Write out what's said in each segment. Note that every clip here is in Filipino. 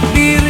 takdir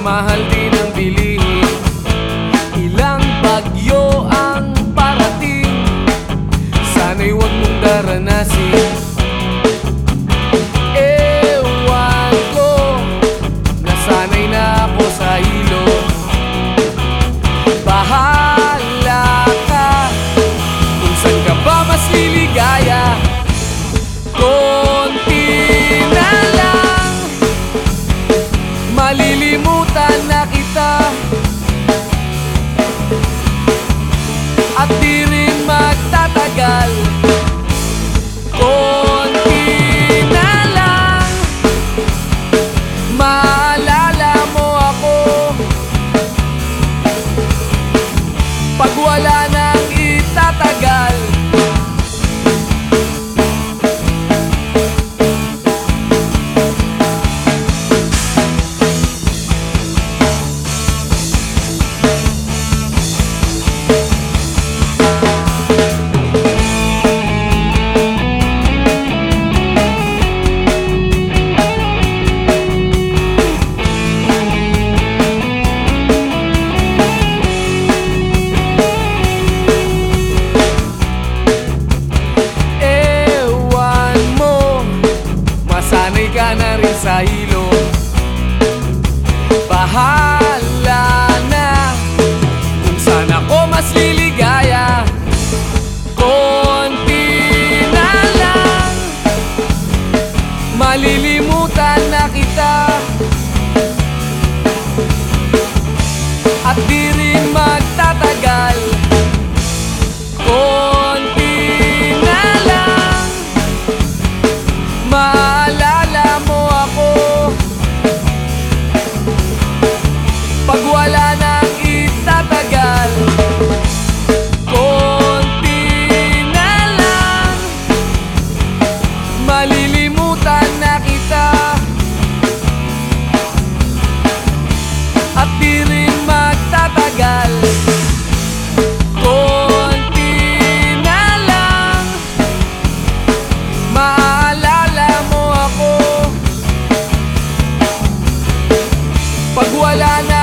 Pagmamahal din ang bilihin. Ilang bagyo ang parating. Sana'y huwag mong daranasin. Nalilimutan na kita. At di rin magtatagal. Konti na lang. Maalala mo ako. Pag wala nang itatagal. Konti na lang. Malilimutan na kita wala na